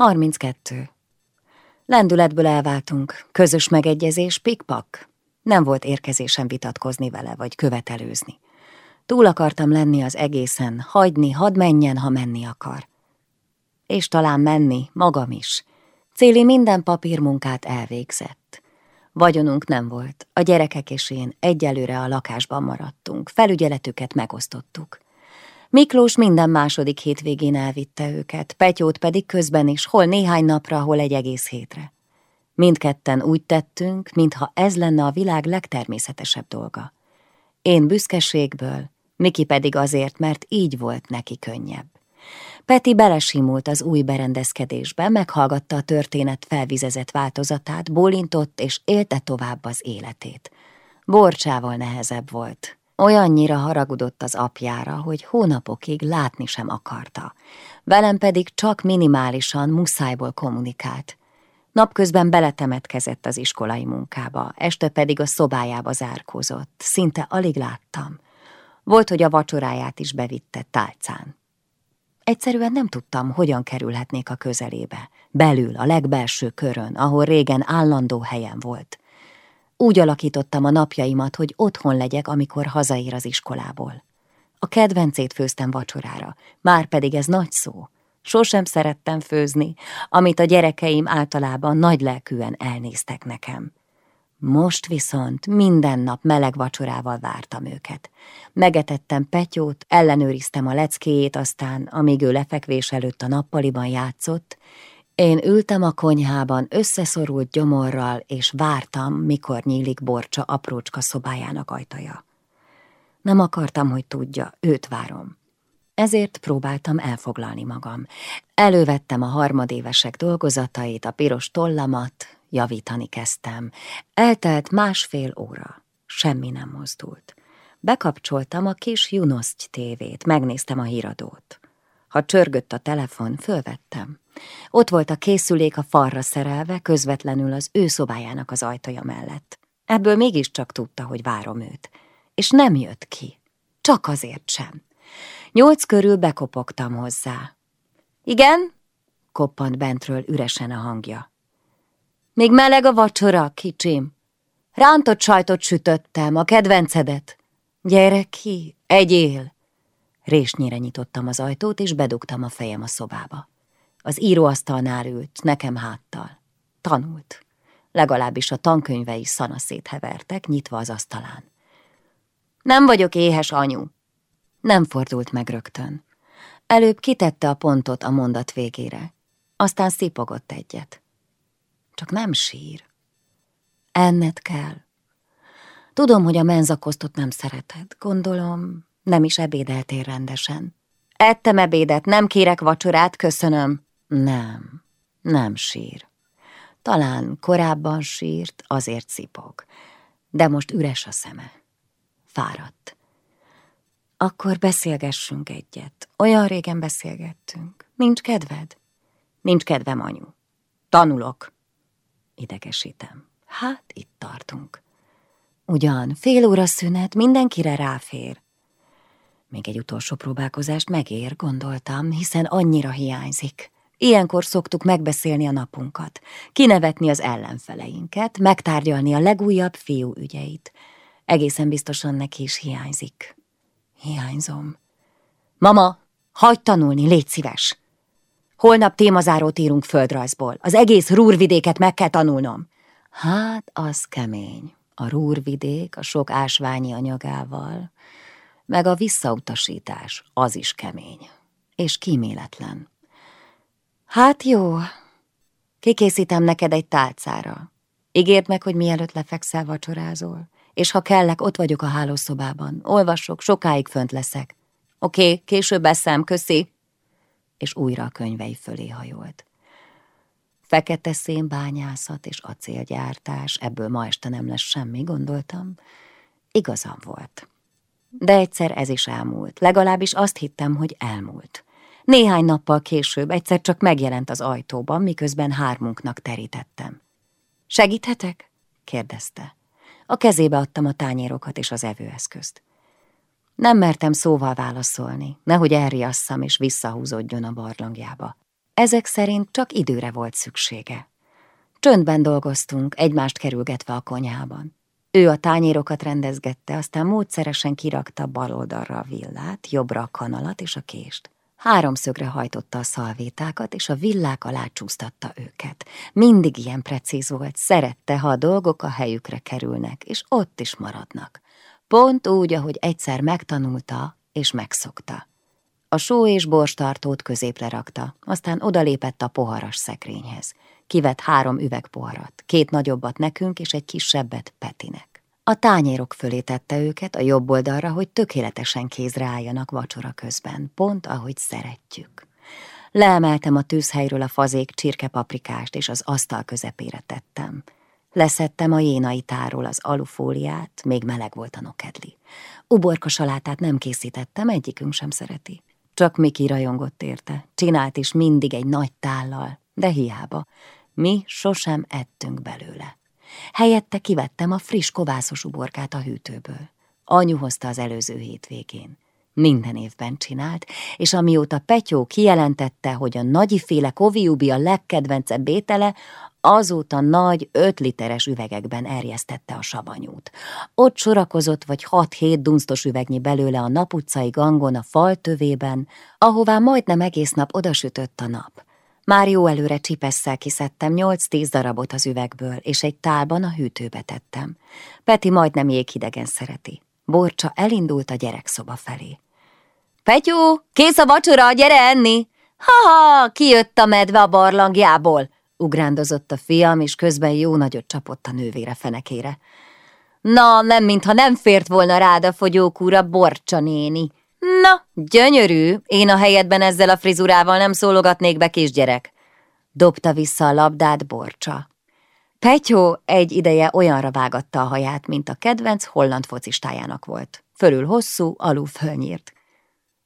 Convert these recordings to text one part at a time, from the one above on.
32. Lendületből elváltunk, közös megegyezés, pikpak. Nem volt érkezésem vitatkozni vele, vagy követelőzni. Túl akartam lenni az egészen, hagyni, hadd menjen, ha menni akar. És talán menni, magam is. Céli minden papírmunkát elvégzett. Vagyonunk nem volt, a gyerekek és én egyelőre a lakásban maradtunk, felügyeletüket megosztottuk. Miklós minden második hétvégén elvitte őket, Petyót pedig közben is, hol néhány napra, hol egy egész hétre. Mindketten úgy tettünk, mintha ez lenne a világ legtermészetesebb dolga. Én büszkeségből, Miki pedig azért, mert így volt neki könnyebb. Peti belesimult az új berendezkedésbe, meghallgatta a történet felvizezett változatát, bólintott és élte tovább az életét. Borcsával nehezebb volt, Olyannyira haragudott az apjára, hogy hónapokig látni sem akarta. Velem pedig csak minimálisan muszájból kommunikált. Napközben beletemetkezett az iskolai munkába, este pedig a szobájába zárkózott. Szinte alig láttam. Volt, hogy a vacsoráját is bevitte tálcán. Egyszerűen nem tudtam, hogyan kerülhetnék a közelébe. Belül, a legbelső körön, ahol régen állandó helyen volt. Úgy alakítottam a napjaimat, hogy otthon legyek, amikor hazaér az iskolából. A kedvencét főztem vacsorára, már pedig ez nagy szó. Sosem szerettem főzni, amit a gyerekeim általában nagy lelkűen elnéztek nekem. Most viszont minden nap meleg vacsorával vártam őket. Megetettem Petyót, ellenőriztem a leckéjét, aztán, amíg ő lefekvés előtt a nappaliban játszott, én ültem a konyhában összeszorult gyomorral, és vártam, mikor nyílik Borcsa aprócska szobájának ajtaja. Nem akartam, hogy tudja, őt várom. Ezért próbáltam elfoglalni magam. Elővettem a harmadévesek dolgozatait, a piros tollamat, javítani kezdtem. Eltelt másfél óra. Semmi nem mozdult. Bekapcsoltam a kis Junoszt tévét, megnéztem a híradót. Ha csörgött a telefon, fölvettem. Ott volt a készülék a falra szerelve, közvetlenül az ő szobájának az ajtaja mellett. Ebből mégiscsak tudta, hogy várom őt. És nem jött ki. Csak azért sem. Nyolc körül bekopogtam hozzá. Igen? koppant bentről üresen a hangja. Még meleg a vacsora, kicsim. Rántott sajtot sütöttem, a kedvencedet. Gyere ki, egyél. Résnyire nyitottam az ajtót, és bedugtam a fejem a szobába. Az íróasztalnál ült, nekem háttal. Tanult. Legalábbis a tankönyvei szanaszét hevertek, nyitva az asztalán. Nem vagyok éhes, anyu. Nem fordult meg rögtön. Előbb kitette a pontot a mondat végére. Aztán szipogott egyet. Csak nem sír. Ennet kell. Tudom, hogy a menzakosztot nem szereted. Gondolom, nem is ebédeltél rendesen. Ettem ebédet, nem kérek vacsorát, köszönöm. Nem, nem sír. Talán korábban sírt, azért szipog. De most üres a szeme. Fáradt. Akkor beszélgessünk egyet. Olyan régen beszélgettünk. Nincs kedved? Nincs kedvem, anyu. Tanulok. Idegesítem. Hát, itt tartunk. Ugyan, fél óra szünet mindenkire ráfér. Még egy utolsó próbálkozást megér, gondoltam, hiszen annyira hiányzik. Ilyenkor szoktuk megbeszélni a napunkat, kinevetni az ellenfeleinket, megtárgyalni a legújabb fiú ügyeit. Egészen biztosan neki is hiányzik. Hiányzom. Mama, hagyd tanulni, légy szíves! Holnap témazárót írunk földrajzból. Az egész rúrvidéket meg kell tanulnom. Hát, az kemény. A rúrvidék a sok ásványi anyagával, meg a visszautasítás, az is kemény. És kíméletlen. Hát jó, kikészítem neked egy tálcára. Ígérd meg, hogy mielőtt lefekszel, vacsorázol. És ha kellek, ott vagyok a hálószobában. Olvasok, sokáig fönt leszek. Oké, okay, később eszem, köszi. És újra a könyvei fölé hajolt. Fekete szénbányászat és acélgyártás, ebből ma este nem lesz semmi, gondoltam. Igazam volt. De egyszer ez is elmúlt, legalábbis azt hittem, hogy elmúlt. Néhány nappal később egyszer csak megjelent az ajtóban, miközben hármunknak terítettem. Segíthetek? kérdezte. A kezébe adtam a tányérokat és az evőeszközt. Nem mertem szóval válaszolni, nehogy elriasszam és visszahúzódjon a barlangjába. Ezek szerint csak időre volt szüksége. Csöndben dolgoztunk, egymást kerülgetve a konyhában. Ő a tányérokat rendezgette, aztán módszeresen kirakta bal oldalra a villát, jobbra a kanalat és a kést. Háromszögre hajtotta a szalvétákat, és a villák alá csúsztatta őket. Mindig ilyen precíz volt, szerette, ha a dolgok a helyükre kerülnek, és ott is maradnak. Pont úgy, ahogy egyszer megtanulta és megszokta. A só és borstartót középre rakta, aztán odalépett a poharas szekrényhez. Kivett három üvegpoharat, két nagyobbat nekünk és egy kisebbet Petinek. A tányérok fölé tette őket a jobb oldalra, hogy tökéletesen kézre álljanak vacsora közben, pont ahogy szeretjük. Leemeltem a tűzhelyről a fazék csirkepaprikást, és az asztal közepére tettem. Leszettem a jénaitáról az alufóliát, még meleg volt a nokedli. Uborka salátát nem készítettem, egyikünk sem szereti. Csak Miki rajongott érte, csinált is mindig egy nagy tállal, de hiába. Mi sosem ettünk belőle. Helyette kivettem a friss kovászos uborkát a hűtőből. Anyu hozta az előző hétvégén. Minden évben csinált, és amióta Petyó kijelentette, hogy a nagyiféle koviubi a legkedvencebb étele, azóta nagy öt literes üvegekben erjesztette a savanyút. Ott sorakozott vagy hat-hét dunsztos üvegnyi belőle a naputcai gangon a fal tövében, ahová majdnem egész nap odasütött a nap. Már jó előre csipesszel kiszedtem nyolc-tíz darabot az üvegből, és egy tálban a hűtőbe tettem. Peti majdnem jéghidegen szereti. Borcsa elindult a gyerekszoba felé. Petyó, kész a vacsora, gyere enni! Ha-ha, kijött a medve a barlangjából! ugrándozott a fiam, és közben jó nagyot csapott a nővére fenekére. Na, nem mintha nem fért volna rád a fogyókúra, Borcsa néni. Na, gyönyörű, én a helyedben ezzel a frizurával nem szólogatnék be, kisgyerek. Dobta vissza a labdát Borcsa. Petyó egy ideje olyanra vágatta a haját, mint a kedvenc holland focistájának volt. Fölül hosszú, alul fölnyírt.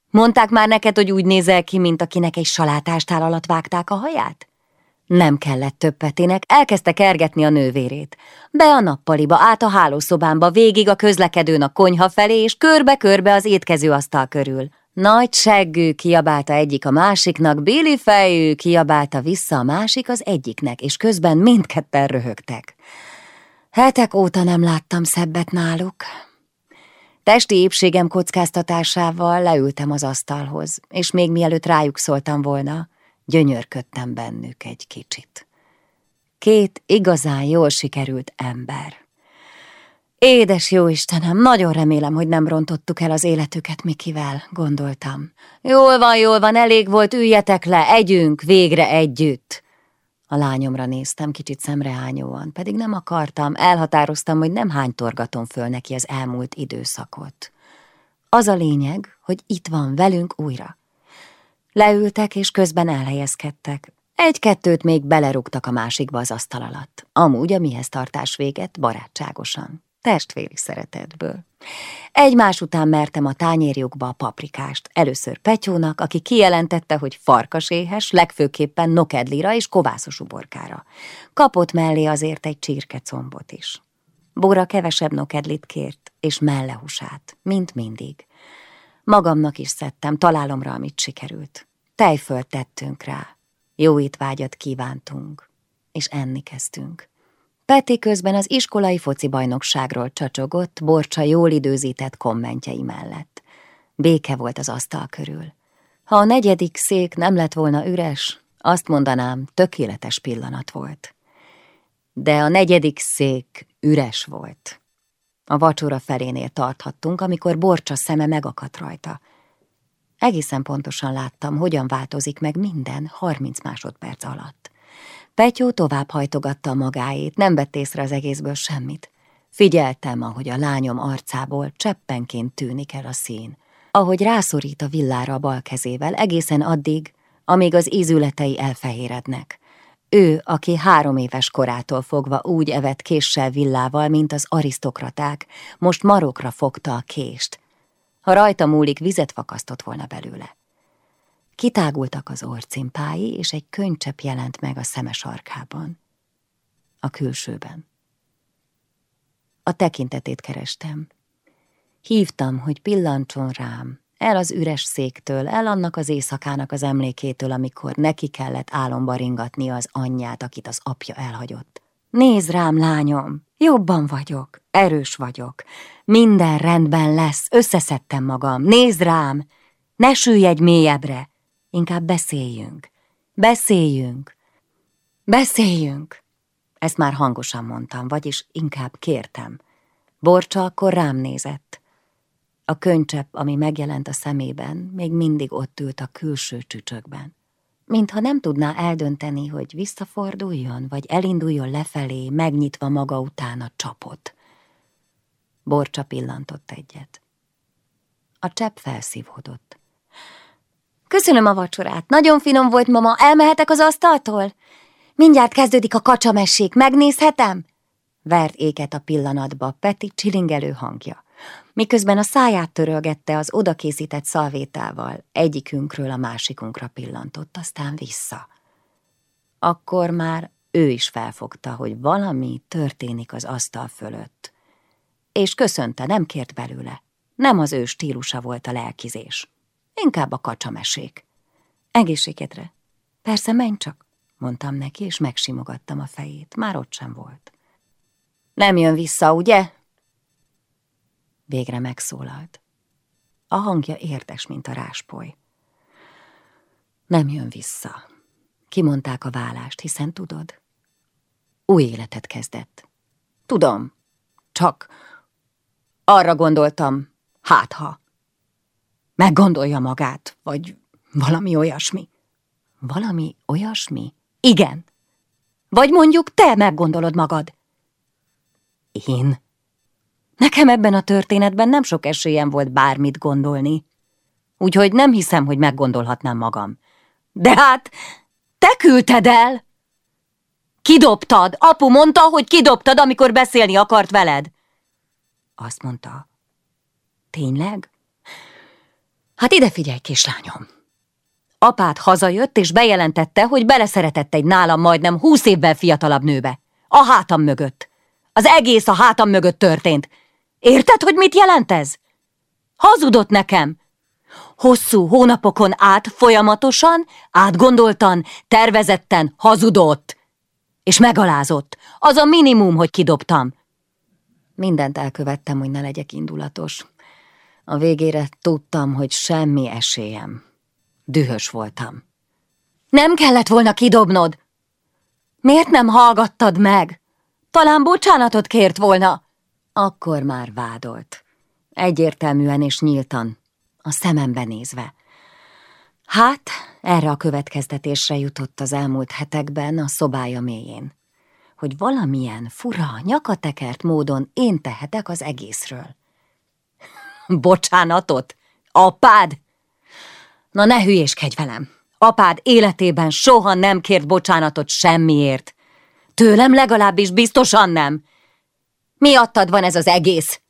Mondták már neked, hogy úgy nézel ki, mint akinek egy salátástál alatt vágták a haját? Nem kellett több Petinek, elkezdte kergetni a nővérét. Be a nappaliba, át a hálószobámba, végig a közlekedőn a konyha felé, és körbe-körbe az étkező asztal körül. Nagy seggű kiabálta egyik a másiknak, Billy fejű kiabálta vissza a másik az egyiknek, és közben mindketten röhögtek. Hetek óta nem láttam szebbet náluk. Testi épségem kockáztatásával leültem az asztalhoz, és még mielőtt rájuk szóltam volna, gyönyörködtem bennük egy kicsit. Két igazán jól sikerült ember. Édes jó Istenem, nagyon remélem, hogy nem rontottuk el az életüket Mikivel, gondoltam. Jól van, jól van, elég volt, üljetek le, együnk, végre együtt. A lányomra néztem, kicsit szemrehányóan, pedig nem akartam, elhatároztam, hogy nem hánytorgatom föl neki az elmúlt időszakot. Az a lényeg, hogy itt van velünk újra. Leültek, és közben elhelyezkedtek. Egy-kettőt még belerúgtak a másikba az asztal alatt. Amúgy a mihez tartás véget barátságosan, testvéri szeretetből. Egymás után mertem a tányérjukba a paprikást. Először Petyónak, aki kijelentette, hogy farkaséhes, legfőképpen nokedlira és kovászos uborkára. Kapott mellé azért egy csirkecombot is. Bóra kevesebb nokedlit kért, és mellehusát, mint mindig. Magamnak is szedtem, találomra, amit sikerült. Tejfölt tettünk rá. Jó étvágyat kívántunk, és enni kezdtünk. Peti közben az iskolai foci bajnokságról csacsogott, Borcsa jól időzített kommentjei mellett. Béke volt az asztal körül. Ha a negyedik szék nem lett volna üres, azt mondanám, tökéletes pillanat volt. De a negyedik szék üres volt. A vacsora felénél tarthattunk, amikor Borcsa szeme megakadt rajta. Egészen pontosan láttam, hogyan változik meg minden 30 másodperc alatt. Petyó tovább hajtogatta magáét, nem vett észre az egészből semmit. Figyeltem, ahogy a lányom arcából cseppenként tűnik el a szín, ahogy rászorít a villára a bal kezével egészen addig, amíg az ízületei elfehérednek. Ő, aki három éves korától fogva úgy evett késsel villával, mint az arisztokraták, most marokra fogta a kést. Ha rajta múlik, vizet fakasztott volna belőle. Kitágultak az orcimpái, és egy könycsepp jelent meg a szeme sarkában. A külsőben. A tekintetét kerestem. Hívtam, hogy pillantson rám, El az üres széktől, el annak az éjszakának az emlékétől, amikor neki kellett álomba ringatni az anyját, akit az apja elhagyott. Nézd rám, lányom, jobban vagyok, erős vagyok. Minden rendben lesz, összeszedtem magam, nézd rám, ne sülj egy mélyebbre, inkább beszéljünk, beszéljünk, beszéljünk. Ezt már hangosan mondtam, vagyis inkább kértem. Borcsa akkor rám nézett. A könycsepp, ami megjelent a szemében, még mindig ott ült a külső csücsökben. Mintha nem tudná eldönteni, hogy visszaforduljon, vagy elinduljon lefelé, megnyitva maga után a csapot. Borcsa pillantott egyet. A csepp felszívódott. Köszönöm a vacsorát, nagyon finom volt, mama, elmehetek az asztaltól? Mindjárt kezdődik a kacsamesék, megnézhetem? Vert éket a pillanatba Peti csilingelő hangja. Miközben a száját törölgette az odakészített szalvétával, egyikünkről a másikunkra pillantott, aztán vissza. Akkor már ő is felfogta, hogy valami történik az asztal fölött. És köszönte, nem kért belőle. Nem az ő stílusa volt a lelkizés. Inkább a kacsamesék. Egészségedre. Persze, menj csak, mondtam neki, és megsimogattam a fejét. Már ott sem volt. Nem jön vissza, ugye? Végre megszólalt. A hangja érdes, mint a ráspoly. Nem jön vissza. Kimondták a vállást, hiszen tudod. Új életet kezdett. Tudom, csak arra gondoltam, hát ha. Meggondolja magát, vagy valami olyasmi. Valami olyasmi? Igen. Vagy mondjuk te meggondolod magad. Én? Nekem ebben a történetben nem sok esélyem volt bármit gondolni. Úgyhogy nem hiszem, hogy meggondolhatnám magam. De hát, te küldted el! Kidobtad! Apu mondta, hogy kidobtad, amikor beszélni akart veled. Azt mondta. Tényleg? Hát ide figyelj, kislányom. Apád hazajött, és bejelentette, hogy beleszeretett egy nálam majdnem húsz évvel fiatalabb nőbe. A hátam mögött. Az egész a hátam mögött történt. Érted, hogy mit jelent ez? Hazudott nekem. Hosszú hónapokon át folyamatosan, átgondoltan, tervezetten hazudott. És megalázott. Az a minimum, hogy kidobtam. Mindent elkövettem, hogy ne legyek indulatos. A végére tudtam, hogy semmi esélyem. Dühös voltam. Nem kellett volna kidobnod. Miért nem hallgattad meg? Talán bocsánatot kért volna. Akkor már vádolt. Egyértelműen és nyíltan, a szemembe nézve. Hát, erre a következtetésre jutott az elmúlt hetekben a szobája mélyén, hogy valamilyen fura, nyakatekert módon én tehetek az egészről. Bocsánatot? Apád? Na ne hülyéskedj velem! Apád életében soha nem kért bocsánatot semmiért. Tőlem legalábbis biztosan nem. Miattad van ez az egész?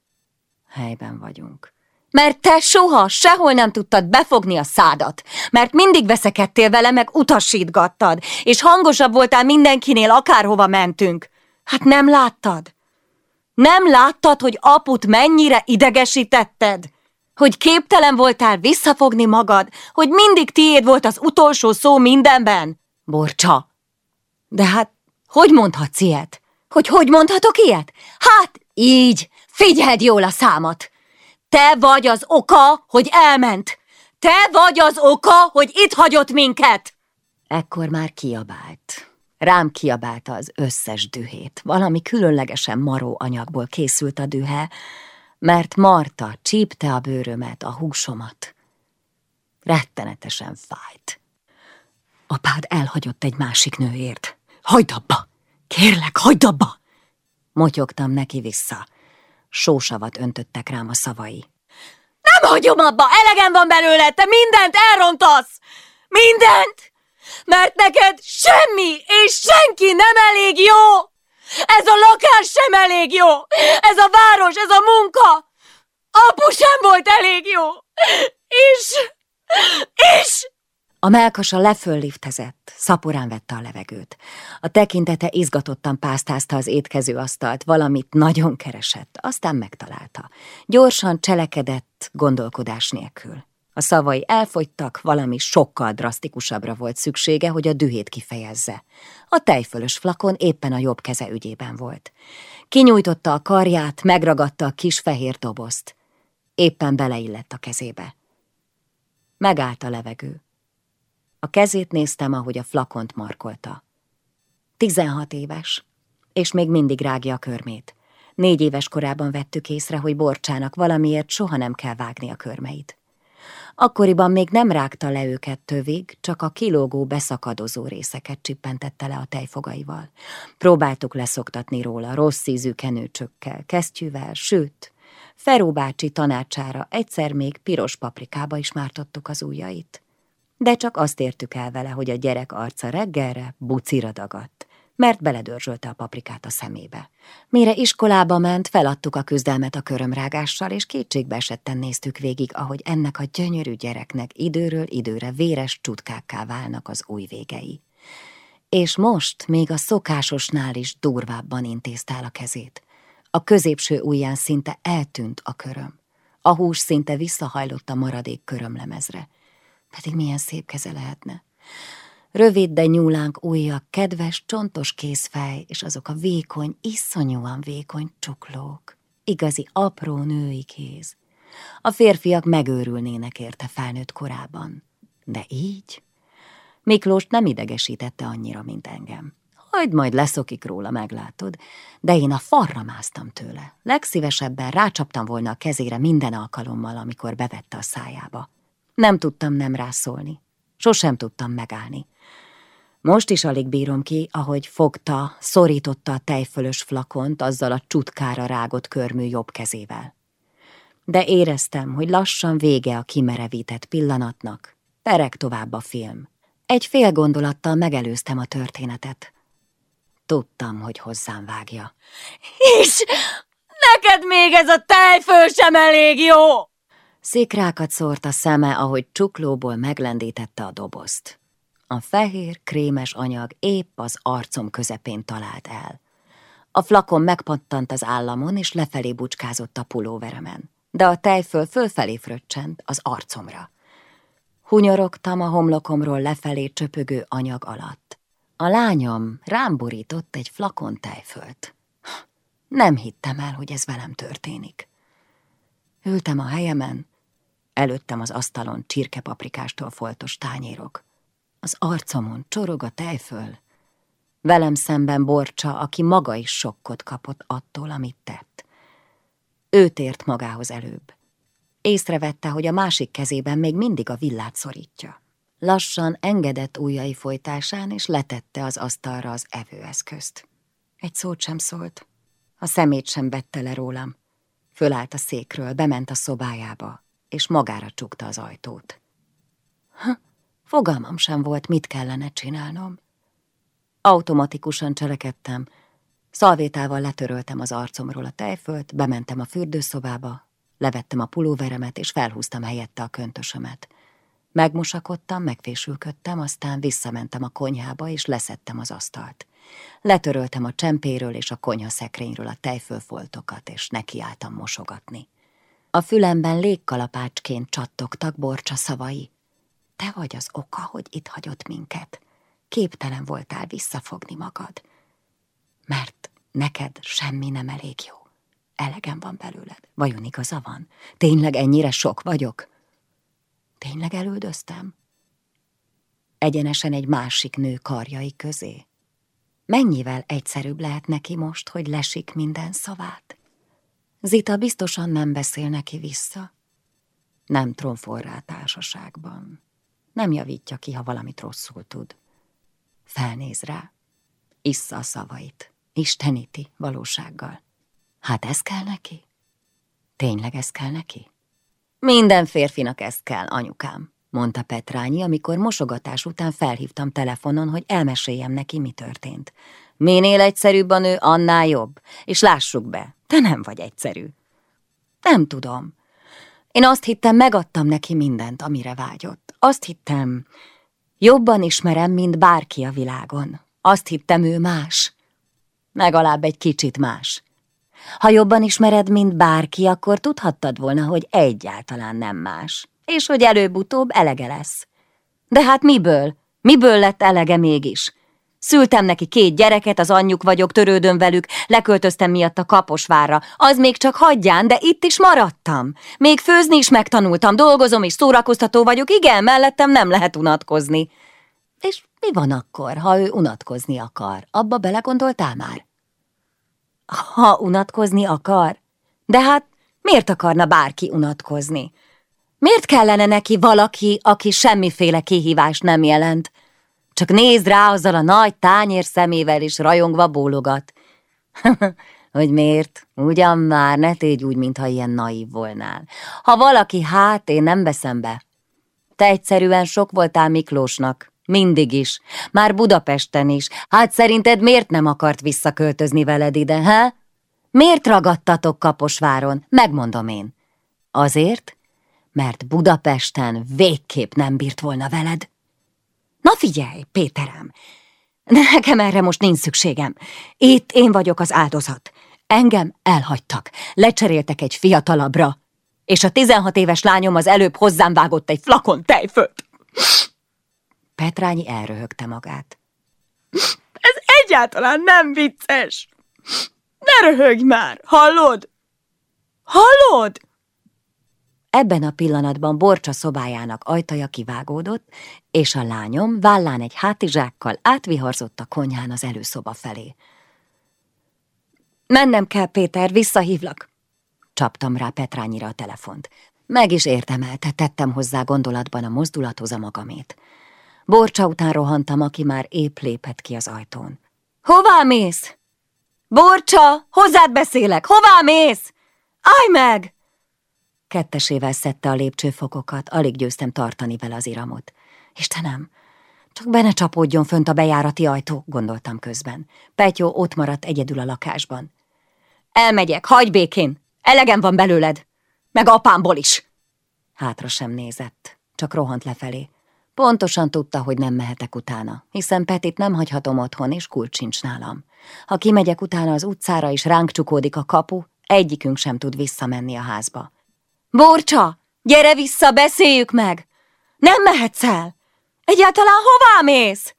Helyben vagyunk. Mert te soha, sehol nem tudtad befogni a szádat, mert mindig veszekedtél vele, meg utasítgattad, és hangosabb voltál mindenkinél, akárhova mentünk. Hát nem láttad? Nem láttad, hogy aput mennyire idegesítetted? Hogy képtelen voltál visszafogni magad, hogy mindig tiéd volt az utolsó szó mindenben? Borcsa! De hát, hogy mondhatsz ilyet? Hogy hogy mondhatok ilyet? Hát, így, figyeld jól a számot. Te vagy az oka, hogy elment. Te vagy az oka, hogy itt hagyott minket. Ekkor már kiabált. Rám kiabálta az összes dühét. Valami különlegesen maró anyagból készült a dühe, mert Marta csípte a bőrömet, a húsomat. Rettenetesen fájt. Apád elhagyott egy másik nőért. Hagyd abba! Kérlek, hagyd abba! Motyogtam neki vissza. Sósavat öntöttek rám a szavai. Nem hagyom abba! Elegem van belőle! Te mindent elrontasz! Mindent! Mert neked semmi és senki nem elég jó! Ez a lakás sem elég jó! Ez a város, ez a munka! Apu sem volt elég jó! És... és... A melkasa lefölliftezett, szaporán vette a levegőt. A tekintete izgatottan pásztázta az étkező asztalt, valamit nagyon keresett, aztán megtalálta. Gyorsan cselekedett, gondolkodás nélkül. A szavai elfogytak, valami sokkal drasztikusabbra volt szüksége, hogy a dühét kifejezze. A tejfölös flakon éppen a jobb keze ügyében volt. Kinyújtotta a karját, megragadta a kis fehér dobozt. Éppen beleillett a kezébe. Megállt a levegő. A kezét néztem, ahogy a flakont markolta. Tizenhat éves, és még mindig rágja a körmét. Négy éves korában vettük észre, hogy Borcsának valamiért soha nem kell vágni a körmeit. Akkoriban még nem rágta le őket tövig, csak a kilógó beszakadozó részeket csippentette le a tejfogaival. Próbáltuk leszoktatni róla rossz ízű kenőcsökkel, kesztyűvel, sőt, Feró bácsi tanácsára egyszer még piros paprikába is mártottuk az ujjait. De csak azt értük el vele, hogy a gyerek arca reggelre bucira dagadt mert beledörzsölte a paprikát a szemébe. Mire iskolába ment, feladtuk a küzdelmet a körömrágással, és kétségbe esetten néztük végig, ahogy ennek a gyönyörű gyereknek időről időre véres csutkákká válnak az új végei. És most még a szokásosnál is durvábban intézte el a kezét. A középső ujján szinte eltűnt a köröm. A hús szinte visszahajlott a maradék körömlemezre. Pedig milyen szép keze lehetne. Rövid, de nyúlánk ujjak, kedves, csontos kézfej, és azok a vékony, iszonyúan vékony csuklók. Igazi apró női kéz. A férfiak megőrülnének érte felnőtt korában. De így? Miklóst nem idegesítette annyira, mint engem. Hagyd majd leszokik róla, meglátod. De én a farra másztam tőle. Legszívesebben rácsaptam volna a kezére minden alkalommal, amikor bevette a szájába. Nem tudtam nem rászólni. Sosem tudtam megállni. Most is alig bírom ki, ahogy fogta, szorította a tejfölös flakont azzal a csutkára rágott körmű jobb kezével. De éreztem, hogy lassan vége a kimerevített pillanatnak. Pereg tovább a film. Egy fél gondolattal megelőztem a történetet. Tudtam, hogy hozzám vágja. És neked még ez a tejföl sem elég jó! Szikrákat szórt a szeme, ahogy csuklóból meglendítette a dobozt. A fehér, krémes anyag épp az arcom közepén talált el. A flakon megpattant az államon, és lefelé bucskázott a pulóveremen, de a tejföl fölfelé fröccsent az arcomra. Hunyorogtam a homlokomról lefelé csöpögő anyag alatt. A lányom rám borított egy flakon tejfölt. Nem hittem el, hogy ez velem történik. Ültem a helyemen, előttem az asztalon csirkepaprikástól foltos tányérok. Az arcomon csorog a tejföl. Velem szemben Borcsa, aki maga is sokkot kapott attól, amit tett. Ő tért magához előbb. Észrevette, hogy a másik kezében még mindig a villát szorítja. Lassan engedett ujjai folytásán, és letette az asztalra az evőeszközt. Egy szót sem szólt. A szemét sem vette le rólam. Fölállt a székről, bement a szobájába, és magára csukta az ajtót. Ha, Fogalmam sem volt, mit kellene csinálnom. Automatikusan cselekedtem. Szalvétával letöröltem az arcomról a tejfölt, bementem a fürdőszobába, levettem a pulóveremet, és felhúztam helyette a köntösömet. Megmosakodtam, megfésülködtem, aztán visszamentem a konyhába, és leszettem az asztalt. Letöröltem a csempéről és a konyha szekrényről a tejfölfoltokat, és nekiálltam mosogatni. A fülemben légkalapácsként csattogtak borcsa szavai. Te vagy az oka, hogy itt hagyott minket. Képtelen voltál visszafogni magad. Mert neked semmi nem elég jó. Elegem van belőled. Vajon igaza van? Tényleg ennyire sok vagyok? Tényleg elődöztem? Egyenesen egy másik nő karjai közé? Mennyivel egyszerűbb lehet neki most, hogy lesik minden szavát? Zita biztosan nem beszél neki vissza. Nem tronfol rá társaságban. Nem javítja ki, ha valamit rosszul tud. Felnéz rá, issza a szavait, isteníti valósággal. Hát ez kell neki? Tényleg ez kell neki? Minden férfinak ezt kell, anyukám, mondta Petrányi, amikor mosogatás után felhívtam telefonon, hogy elmeséljem neki, mi történt. Minél egyszerűbb a nő, annál jobb. És lássuk be, te nem vagy egyszerű. Nem tudom. Én azt hittem, megadtam neki mindent, amire vágyott. Azt hittem, jobban ismerem, mint bárki a világon. Azt hittem, ő más. Legalább egy kicsit más. Ha jobban ismered, mint bárki, akkor tudhattad volna, hogy egyáltalán nem más. és hogy előbb-utóbb elege lesz. De hát miből? Miből lett elege mégis? Szültem neki két gyereket, az anyjuk vagyok, törődöm velük, leköltöztem miatt a Kaposvárra. Az még csak hagyján, de itt is maradtam. Még főzni is megtanultam, dolgozom és szórakoztató vagyok, igen, mellettem nem lehet unatkozni. És mi van akkor, ha ő unatkozni akar? Abba belegondoltál már? Ha unatkozni akar? De hát miért akarna bárki unatkozni? Miért kellene neki valaki, aki semmiféle kihívást nem jelent? Csak nézd rá azzal a nagy tányér szemével is rajongva bólogat. hogy miért? Ugyan már, ne tégy úgy, mintha ilyen naív volnál. Ha valaki, hát én nem veszem be. Te egyszerűen sok voltál Miklósnak. Mindig is. Már Budapesten is. Hát szerinted miért nem akart visszaköltözni veled ide, he? Miért ragadtatok Kaposváron? Megmondom én. Azért, mert Budapesten végképp nem bírt volna veled. Na figyelj, Péterem, nekem erre most nincs szükségem. Itt én vagyok az áldozat. Engem elhagytak, lecseréltek egy fiatalabbra, és a 16 éves lányom az előbb hozzám vágott egy flakon tejfölt. Petrányi elröhögte magát. Ez egyáltalán nem vicces! Ne röhögj már, hallod? Hallod? Ebben a pillanatban Borcsa szobájának ajtaja kivágódott, és a lányom vállán egy hátizsákkal átviharzott a konyhán az előszoba felé. Mennem kell, Péter, visszahívlak. Csaptam rá Petrányira a telefont. Meg is érdemelte, tettem hozzá gondolatban a mozdulathoz a magamét. Borcsa után rohantam, aki már épp lépett ki az ajtón. Hová mész? Borcsa, hozzád beszélek, hová mész? Állj meg! Kettesével szedte a lépcsőfokokat, alig győztem tartani vele az iramot. Istenem, csak be ne csapódjon fönt a bejárati ajtó, gondoltam közben. Petyó ott maradt egyedül a lakásban. Elmegyek, hagyj békén! Elegem van belőled! Meg apámból is! Hátra sem nézett, csak rohant lefelé. Pontosan tudta, hogy nem mehetek utána, hiszen Petit nem hagyhatom otthon, és kulcs sincs nálam. Ha kimegyek utána az utcára, és ránk csukódik a kapu, egyikünk sem tud visszamenni a házba. Borcsa, gyere vissza, beszéljük meg! Nem mehetsz el! Egyáltalán hová mész?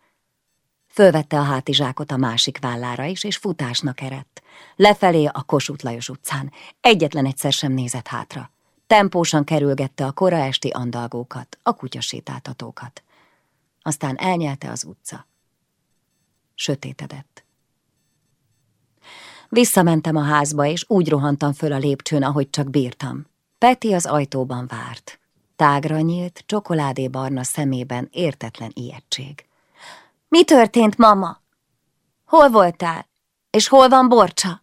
Fölvette a hátizsákot a másik vállára is, és futásnak erett. Lefelé a Kossuth Lajos utcán. Egyetlen egyszer sem nézett hátra. Tempósan kerülgette a kora esti andalgókat, a kutyasétáltatókat. Aztán elnyelte az utca. Sötétedett. Visszamentem a házba, és úgy rohantam föl a lépcsőn, ahogy csak bírtam. Peti az ajtóban várt. Tágra nyílt, csokoládébarna szemében értetlen ijegység. Mi történt, mama? Hol voltál? És hol van Borcsa?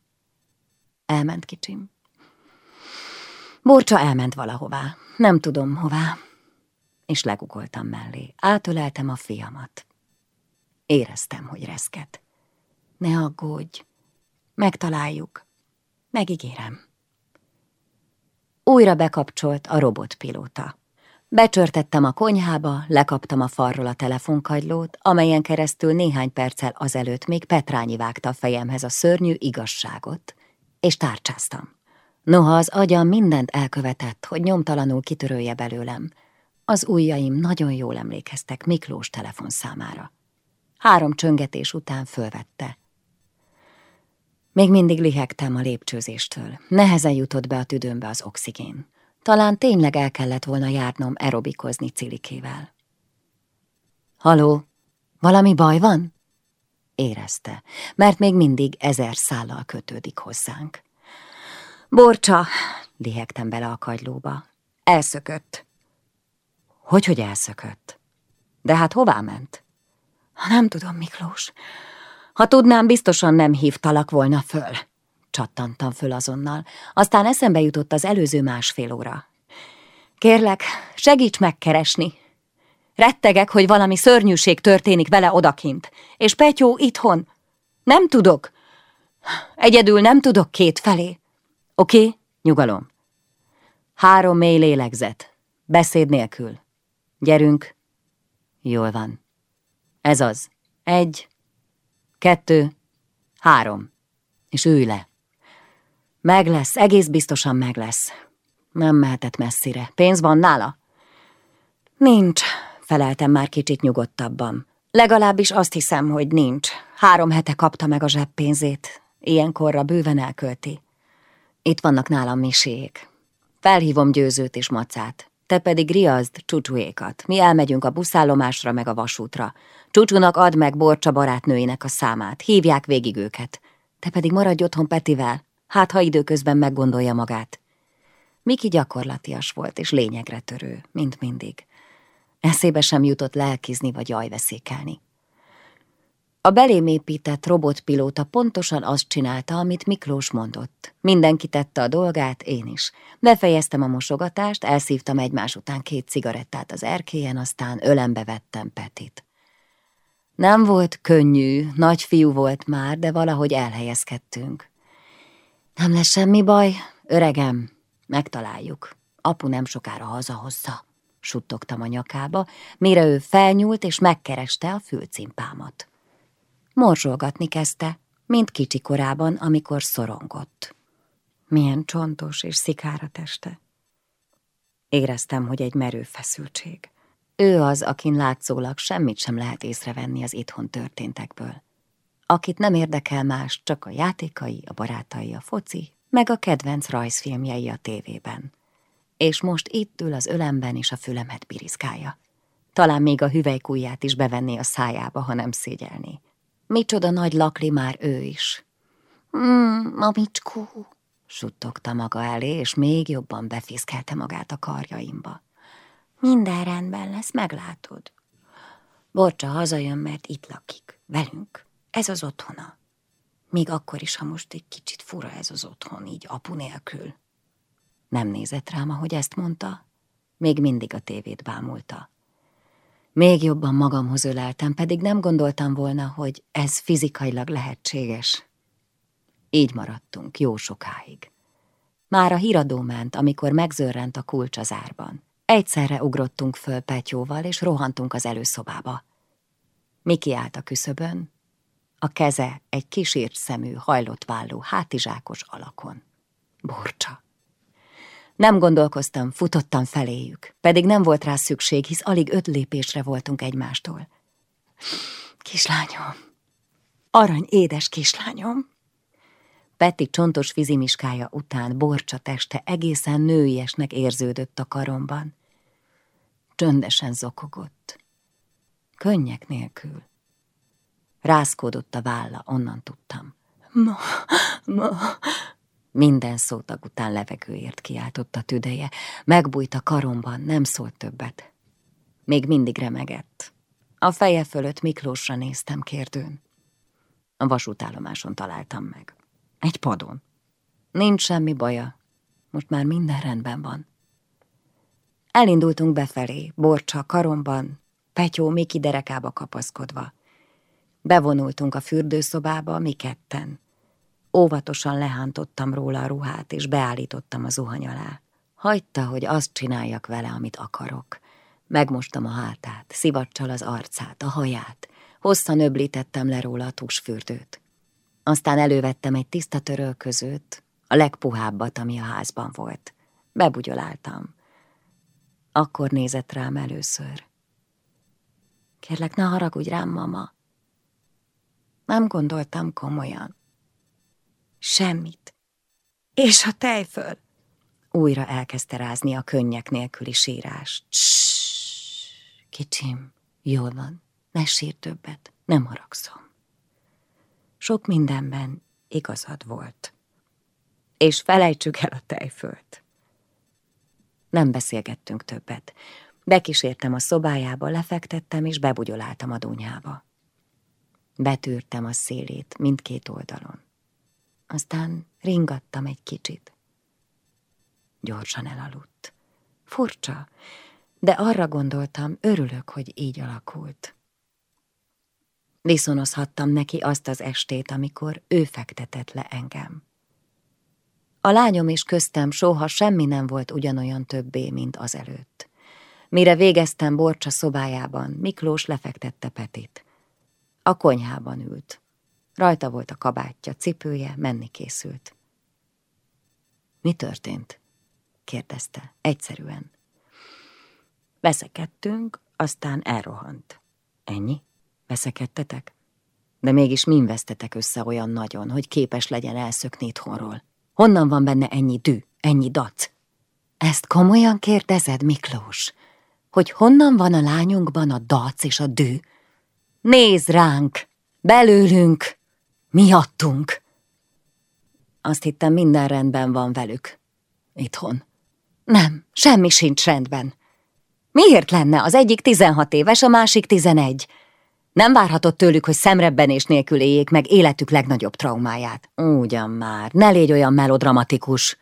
Elment kicsim. Borcsa elment valahová. Nem tudom hová. És legugoltam mellé. Átöleltem a fiamat. Éreztem, hogy reszket. Ne aggódj. Megtaláljuk. Megígérem. Újra bekapcsolt a robotpilóta. Becsörtettem a konyhába, lekaptam a farról a telefonkagylót, amelyen keresztül néhány perccel azelőtt még Petrányi vágta a fejemhez a szörnyű igazságot, és tárcsáztam. Noha az agyam mindent elkövetett, hogy nyomtalanul kitörölje belőlem, az ujjaim nagyon jól emlékeztek Miklós telefonszámára. Három csöngetés után fölvette. Még mindig lihegtem a lépcsőzéstől. Nehezen jutott be a tüdőmbe az oxigén. Talán tényleg el kellett volna járnom aerobikozni Cilikével. Haló, valami baj van? Érezte, mert még mindig ezer szállal kötődik hozzánk. Borcsa, lihegtem bele a kagylóba. Elszökött. Hogy, hogy elszökött? De hát hová ment? Nem tudom, Miklós. Ha tudnám, biztosan nem hívtalak volna föl. Csattantam föl azonnal. Aztán eszembe jutott az előző másfél óra. Kérlek, segíts megkeresni. Rettegek, hogy valami szörnyűség történik vele odakint. És Petyó itthon. Nem tudok. Egyedül nem tudok két felé. Oké? Nyugalom. Három mély lélegzet. Beszéd nélkül. Gyerünk. Jól van. Ez az. Egy, kettő, három. És ülj le. Meg lesz, egész biztosan meg lesz. Nem mehetett messzire. Pénz van nála? Nincs, feleltem már kicsit nyugodtabban. Legalábbis azt hiszem, hogy nincs. Három hete kapta meg a zseppénzét. Ilyenkorra bőven elkölti. Itt vannak nálam misék. Felhívom győzőt és macát. Te pedig riazd csúcsúékat. Mi elmegyünk a buszállomásra meg a vasútra. Csúcsúnak add meg Borcsa barátnőinek a számát. Hívják végig őket. Te pedig maradj otthon Petivel. Hát, ha időközben meggondolja magát. Miki gyakorlatias volt és lényegre törő, mint mindig. Eszébe sem jutott lelkizni vagy jajveszékelni. A belém épített robotpilóta pontosan azt csinálta, amit Miklós mondott. Mindenki tette a dolgát, én is. Befejeztem a mosogatást, elszívtam egymás után két cigarettát az erkélyen, aztán ölembe vettem Petit. Nem volt könnyű, nagy fiú volt már, de valahogy elhelyezkedtünk. Nem lesz semmi baj, öregem, megtaláljuk. Apu nem sokára hazahozza, suttogtam a nyakába, mire ő felnyúlt és megkereste a fülcimpámat. Morzsolgatni kezdte, mint kicsi korában, amikor szorongott. Milyen csontos és szikára teste. Éreztem, hogy egy merő feszültség. Ő az, akin látszólag semmit sem lehet észrevenni az itthon történtekből. Akit nem érdekel más, csak a játékai, a barátai, a foci, meg a kedvenc rajzfilmjei a tévében. És most itt ül az ölemben és a fülemet biriszkálja. Talán még a hüvelykújját is bevenné a szájába, ha nem szégyelné. Micsoda nagy lakli már ő is. Hmm, mamicskó, suttogta maga elé, és még jobban befiszkelte magát a karjaimba. Minden rendben lesz, meglátod. Borcsa hazajön, mert itt lakik, velünk. Ez az otthona. Még akkor is, ha most egy kicsit fura ez az otthon, így apu nélkül. Nem nézett rám, ahogy ezt mondta, még mindig a tévét bámulta. Még jobban magamhoz öleltem, pedig nem gondoltam volna, hogy ez fizikailag lehetséges. Így maradtunk jó sokáig. Már a híradó ment, amikor megzörrent a kulcs az árban. Egyszerre ugrottunk föl Petyóval, és rohantunk az előszobába. Miki állt a küszöbön, a keze egy kisírt szemű, hajlott válló, hátizsákos alakon. Borcsa. Nem gondolkoztam, futottam feléjük, pedig nem volt rá szükség, hisz alig öt lépésre voltunk egymástól. Kislányom, arany édes kislányom. Peti csontos fizimiskája után borcsa teste egészen nőiesnek érződött a karomban. Csöndesen zokogott. Könnyek nélkül. Rászkódott a válla, onnan tudtam. Ma, ma, minden szótag után levegőért kiáltott a tüdeje. Megbújt a karomban, nem szólt többet. Még mindig remegett. A feje fölött Miklósra néztem kérdőn. A vasútállomáson találtam meg. Egy padon. Nincs semmi baja. Most már minden rendben van. Elindultunk befelé, borcsa karomban, Petyó Miki derekába kapaszkodva. Bevonultunk a fürdőszobába, mi ketten. Óvatosan lehántottam róla a ruhát, és beállítottam a zuhany alá. Hagyta, hogy azt csináljak vele, amit akarok. Megmostam a hátát, szivacsal az arcát, a haját. Hosszan öblítettem le róla a tusfürdőt. Aztán elővettem egy tiszta törölközőt, a legpuhábbat, ami a házban volt. Bebugyoláltam. Akkor nézett rám először. Kérlek, ne haragudj rám, mama. Nem gondoltam komolyan. Semmit. És a tejföl? Újra elkezdte rázni a könnyek nélküli sírás. Cs, kicsim, jól van, ne sír többet, nem haragszom. Sok mindenben igazad volt. És felejtsük el a tejfölt. Nem beszélgettünk többet. Bekísértem a szobájába, lefektettem és bebugyoláltam a dunyába. Betűrtem a szélét mindkét oldalon. Aztán ringattam egy kicsit. Gyorsan elaludt. Furcsa, de arra gondoltam, örülök, hogy így alakult. Viszonozhattam neki azt az estét, amikor ő fektetett le engem. A lányom és köztem soha semmi nem volt ugyanolyan többé, mint az előtt. Mire végeztem Borcsa szobájában, Miklós lefektette Petit. A konyhában ült. Rajta volt a kabátja, cipője, menni készült. Mi történt? kérdezte, egyszerűen. Veszekedtünk, aztán elrohant. Ennyi? Veszekedtetek? De mégis min vesztetek össze olyan nagyon, hogy képes legyen elszökni itthonról? Honnan van benne ennyi dű, ennyi dac? Ezt komolyan kérdezed, Miklós? Hogy honnan van a lányunkban a dac és a dű? Nézd ránk! Belőlünk! Miattunk! Azt hittem, minden rendben van velük. Itthon. Nem, semmi sincs rendben. Miért lenne az egyik tizenhat éves, a másik tizenegy? Nem várhatott tőlük, hogy szemrebbenés nélkül éljék meg életük legnagyobb traumáját. Ugyan már, ne légy olyan melodramatikus.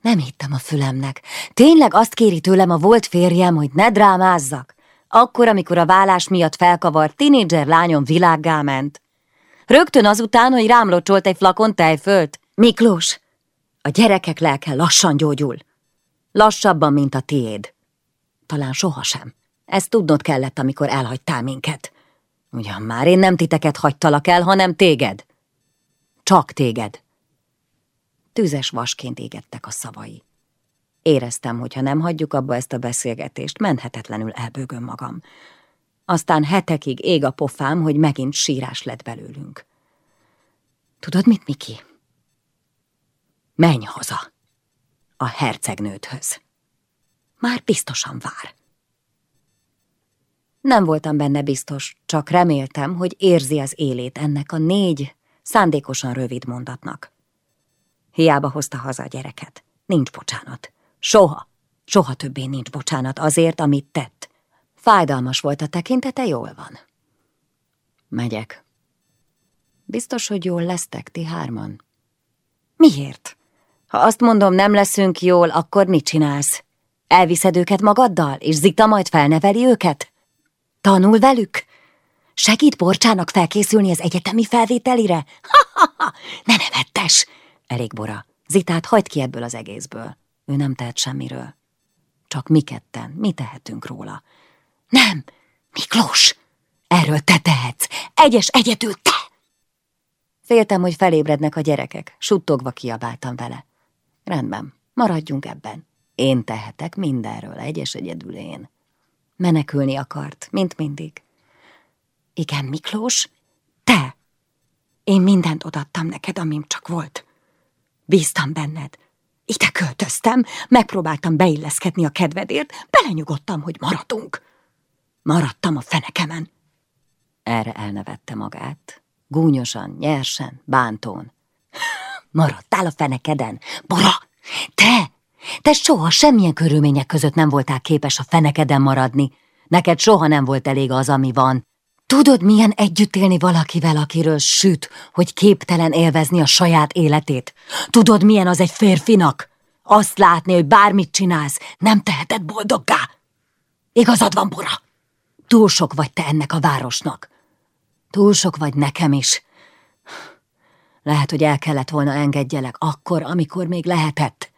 Nem hittem a fülemnek. Tényleg azt kéri tőlem a volt férjem, hogy ne drámázzak? Akkor, amikor a vállás miatt felkavart tinédzser lányom világgá ment. Rögtön azután, hogy rám locsolt egy flakon tejfölt. Miklós, a gyerekek lelke lassan gyógyul. Lassabban, mint a tiéd. Talán sohasem. Ezt tudnod kellett, amikor elhagytál minket. Ugyan már én nem titeket hagytalak el, hanem téged. Csak téged. Tüzes vasként égettek a szavai. Éreztem, hogy ha nem hagyjuk abba ezt a beszélgetést, menhetetlenül elbőgöm magam. Aztán hetekig ég a pofám, hogy megint sírás lett belőlünk. Tudod mit, Miki? Menj haza! A hercegnődhöz. Már biztosan vár. Nem voltam benne biztos, csak reméltem, hogy érzi az élét ennek a négy, szándékosan rövid mondatnak. Hiába hozta haza a gyereket. Nincs bocsánat. Soha, soha többé nincs bocsánat azért, amit tett. Fájdalmas volt a tekintete, jól van. Megyek. Biztos, hogy jól lesztek, ti hárman? Miért? Ha azt mondom, nem leszünk jól, akkor mit csinálsz? Elviszed őket magaddal, és Zita majd felneveli őket? Tanul velük? Segít Borcsának felkészülni az egyetemi felvételire? Ha-ha-ha! Ne nevettes! Elég, Bora. Zitát hagyd ki ebből az egészből. Ő nem tehet semmiről. Csak mi ketten, mi tehetünk róla? Nem, Miklós! Erről te tehetsz! Egyes egyedül te! Féltem, hogy felébrednek a gyerekek, suttogva kiabáltam vele. Rendben, maradjunk ebben. Én tehetek mindenről, egyes egyedül én. Menekülni akart, mint mindig. Igen, Miklós, te! Én mindent odattam neked, amim csak volt. Bíztam benned. Ide költöztem, megpróbáltam beilleszkedni a kedvedért, belenyugodtam, hogy maradunk. Maradtam a fenekemen. Erre elnevette magát. Gúnyosan, nyersen, bántón. Maradtál a fenekeden? Bora, te! Te soha semmilyen körülmények között nem voltál képes a fenekeden maradni. Neked soha nem volt elég az, ami van. Tudod, milyen együtt élni valakivel, akiről süt, hogy képtelen élvezni a saját életét? Tudod, milyen az egy férfinak? Azt látni, hogy bármit csinálsz, nem teheted boldoggá. Igazad van, Bora. Túl sok vagy te ennek a városnak. Túl sok vagy nekem is. Lehet, hogy el kellett volna engedjelek akkor, amikor még lehetett.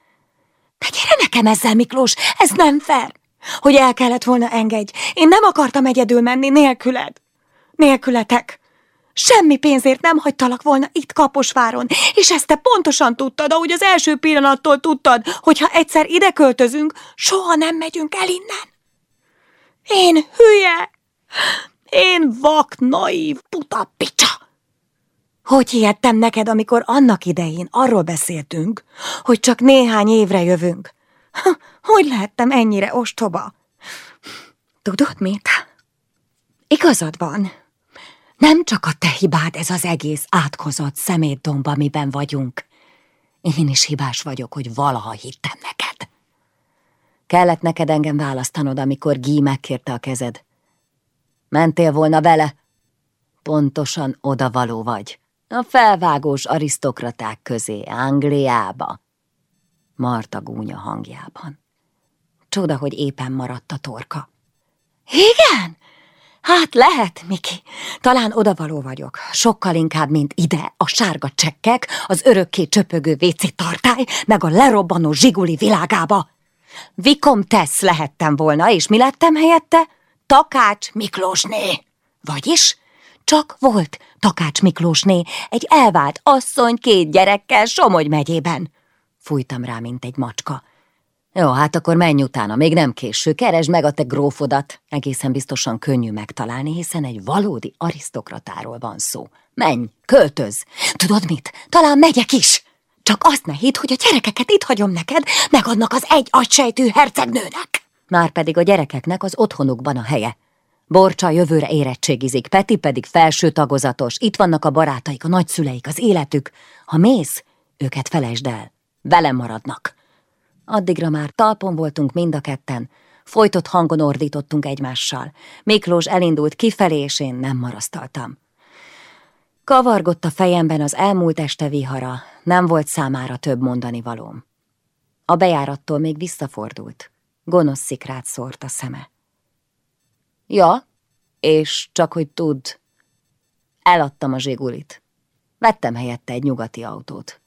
De gyere nekem ezzel, Miklós, ez nem fair. Hogy el kellett volna engedj. Én nem akartam egyedül menni nélküled. Nélkületek. Semmi pénzért nem hagytalak volna itt Kaposváron, és ezt te pontosan tudtad, ahogy az első pillanattól tudtad, hogy ha egyszer ide költözünk, soha nem megyünk el innen. Én hülye! Én vak, naív, puta picsa! Hogy hihettem neked, amikor annak idején arról beszéltünk, hogy csak néhány évre jövünk? Hogy lehettem ennyire ostoba? Tudod mit? Igazad van. Nem csak a te hibád ez az egész átkozott szemétdomba, amiben vagyunk. Én is hibás vagyok, hogy valaha hittem neked. Kellett neked engem választanod, amikor Gí megkérte a kezed. Mentél volna vele? Pontosan odavaló vagy. A felvágós arisztokraták közé, Angliába. Marta gúnya hangjában. Csoda, hogy éppen maradt a torka. Igen? Hát lehet, Miki. Talán odavaló vagyok. Sokkal inkább, mint ide, a sárga csekkek, az örökké csöpögő véci tartály, meg a lerobbanó zsiguli világába. Vikom tesz lehettem volna, és mi lettem helyette? Takács Miklósné. Vagyis csak volt Takács Miklósné, egy elvált asszony két gyerekkel Somogy megyében. Fújtam rá, mint egy macska. Jó, hát akkor menj utána, még nem késő, keresd meg a te grófodat. Egészen biztosan könnyű megtalálni, hiszen egy valódi arisztokratáról van szó. Menj, költöz! Tudod mit? Talán megyek is! Csak azt ne hidd, hogy a gyerekeket itt hagyom neked, megadnak az egy agysejtű hercegnőnek. Márpedig a gyerekeknek az otthonukban a helye. Borcsa jövőre érettségizik, Peti pedig felső tagozatos, itt vannak a barátaik, a nagyszüleik, az életük. Ha mész, őket felejtsd el, velem maradnak. Addigra már talpon voltunk mind a ketten, folytott hangon ordítottunk egymással. Miklós elindult kifelé, és én nem marasztaltam. Kavargott a fejemben az elmúlt este vihara, nem volt számára több mondani valóm. A bejárattól még visszafordult. Gonosz szikrát szórt a szeme. Ja, és csak hogy tudd, eladtam a zsigulit. Vettem helyette egy nyugati autót.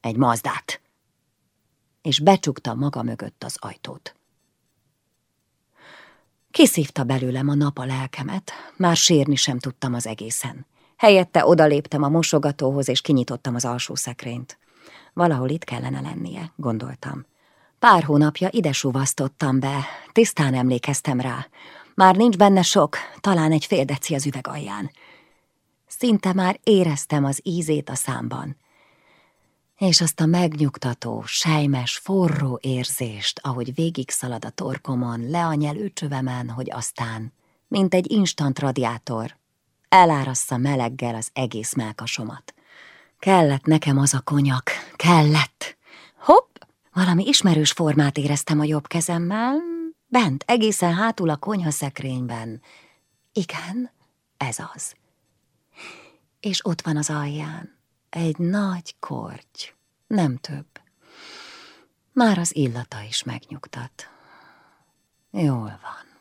Egy mazdát. És becsukta maga mögött az ajtót. Kiszívta belőlem a nap a lelkemet, már sírni sem tudtam az egészen. Helyette odaléptem a mosogatóhoz, és kinyitottam az alsó szekrényt. Valahol itt kellene lennie, gondoltam. Pár hónapja ide suvasztottam be, tisztán emlékeztem rá. Már nincs benne sok, talán egy fél deci az üveg alján. Szinte már éreztem az ízét a számban. És azt a megnyugtató, sejmes, forró érzést, ahogy végig szalad a torkomon, le a nyelőcsövemen, hogy aztán, mint egy instant radiátor, elárassza meleggel az egész melkasomat. Kellett nekem az a konyak, kellett. Hopp, valami ismerős formát éreztem a jobb kezemmel, bent, egészen hátul a konyhaszekrényben. Igen, ez az. És ott van az alján, egy nagy korty, nem több. Már az illata is megnyugtat. Jól van.